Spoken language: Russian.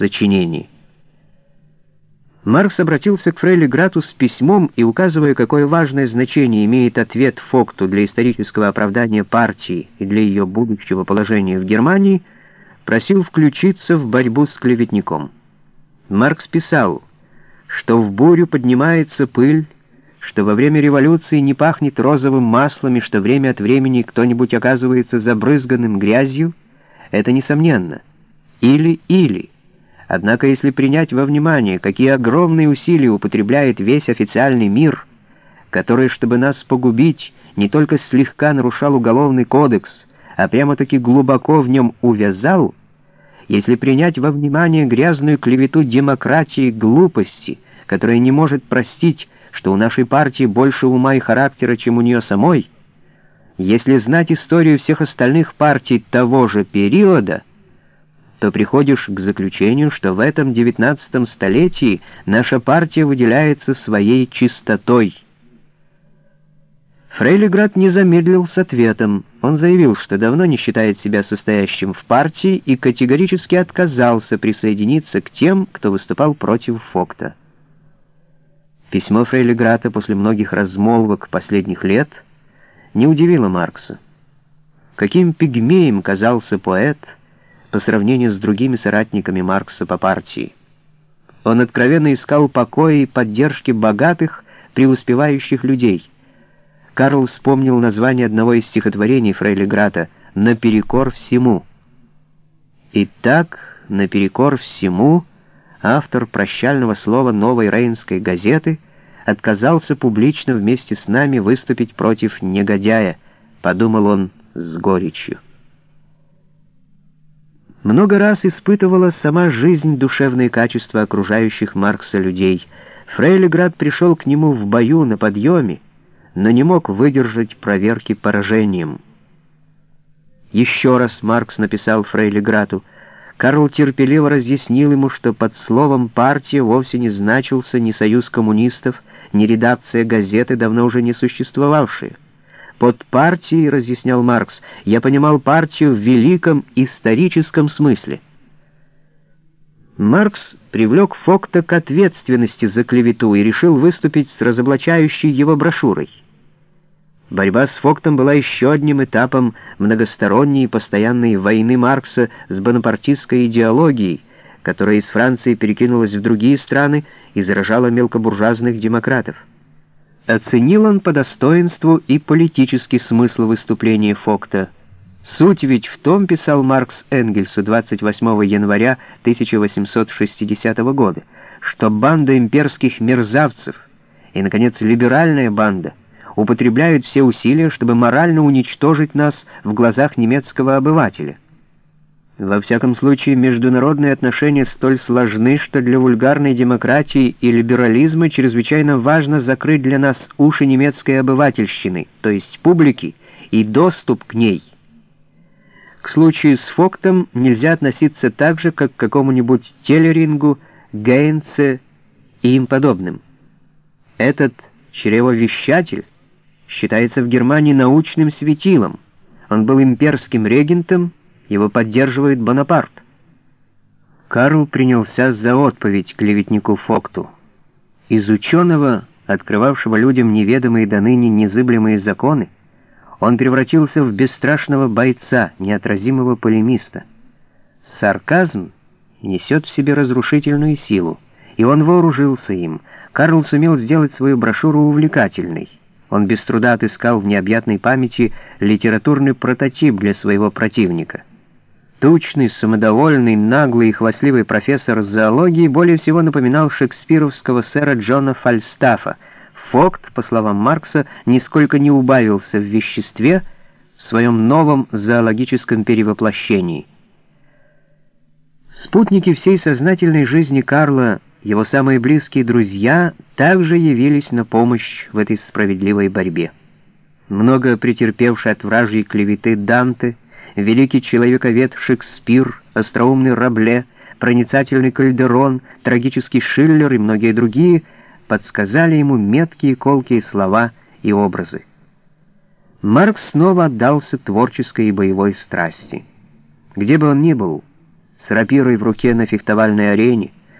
сочинении. Маркс обратился к Фрейли Грату с письмом и, указывая, какое важное значение имеет ответ Фокту для исторического оправдания партии и для ее будущего положения в Германии, просил включиться в борьбу с клеветником. Маркс писал, что в бурю поднимается пыль, что во время революции не пахнет розовым маслом и что время от времени кто-нибудь оказывается забрызганным грязью, это несомненно. Или-или. Однако если принять во внимание, какие огромные усилия употребляет весь официальный мир, который, чтобы нас погубить, не только слегка нарушал уголовный кодекс, а прямо-таки глубоко в нем увязал, если принять во внимание грязную клевету демократии глупости, которая не может простить, что у нашей партии больше ума и характера, чем у нее самой, если знать историю всех остальных партий того же периода — то приходишь к заключению, что в этом девятнадцатом столетии наша партия выделяется своей чистотой. Фрейлиград не замедлил с ответом. Он заявил, что давно не считает себя состоящим в партии и категорически отказался присоединиться к тем, кто выступал против Фокта. Письмо Фрейлиграта после многих размолвок последних лет не удивило Маркса. Каким пигмеем казался поэт — по сравнению с другими соратниками Маркса по партии. Он откровенно искал покоя и поддержки богатых, преуспевающих людей. Карл вспомнил название одного из стихотворений Фрейли Грата «Наперекор всему». Итак, наперекор всему, автор прощального слова «Новой Рейнской газеты» отказался публично вместе с нами выступить против негодяя, подумал он с горечью. Много раз испытывала сама жизнь душевные качества окружающих Маркса людей. Фрейлиград пришел к нему в бою на подъеме, но не мог выдержать проверки поражением. Еще раз Маркс написал Фрейлиграту. Карл терпеливо разъяснил ему, что под словом «партия» вовсе не значился ни союз коммунистов, ни редакция газеты, давно уже не существовавшие. Под партией, разъяснял Маркс, я понимал партию в великом историческом смысле. Маркс привлек Фокта к ответственности за клевету и решил выступить с разоблачающей его брошюрой. Борьба с Фоктом была еще одним этапом многосторонней и постоянной войны Маркса с бонапартистской идеологией, которая из Франции перекинулась в другие страны и заражала мелкобуржуазных демократов. Оценил он по достоинству и политический смысл выступления Фокта. Суть ведь в том, писал Маркс Энгельсу 28 января 1860 года, что банда имперских мерзавцев и, наконец, либеральная банда употребляют все усилия, чтобы морально уничтожить нас в глазах немецкого обывателя. Во всяком случае, международные отношения столь сложны, что для вульгарной демократии и либерализма чрезвычайно важно закрыть для нас уши немецкой обывательщины, то есть публики, и доступ к ней. К случаю с Фоктом нельзя относиться так же, как к какому-нибудь Телерингу, Гейнце и им подобным. Этот чревовещатель считается в Германии научным светилом. Он был имперским регентом, его поддерживает Бонапарт. Карл принялся за отповедь клеветнику Фокту. Из ученого, открывавшего людям неведомые до ныне незыблемые законы, он превратился в бесстрашного бойца, неотразимого полемиста. Сарказм несет в себе разрушительную силу, и он вооружился им. Карл сумел сделать свою брошюру увлекательной. Он без труда отыскал в необъятной памяти литературный прототип для своего противника — Тучный, самодовольный, наглый и хвастливый профессор зоологии более всего напоминал шекспировского сэра Джона Фальстафа. Фокт, по словам Маркса, нисколько не убавился в веществе в своем новом зоологическом перевоплощении. Спутники всей сознательной жизни Карла, его самые близкие друзья, также явились на помощь в этой справедливой борьбе. Много претерпевший от вражьей клеветы Данте — великий человековед Шекспир, остроумный Рабле, проницательный Кальдерон, трагический Шиллер и многие другие подсказали ему меткие колкие слова и образы. Маркс снова отдался творческой и боевой страсти. Где бы он ни был, с рапирой в руке на фехтовальной арене,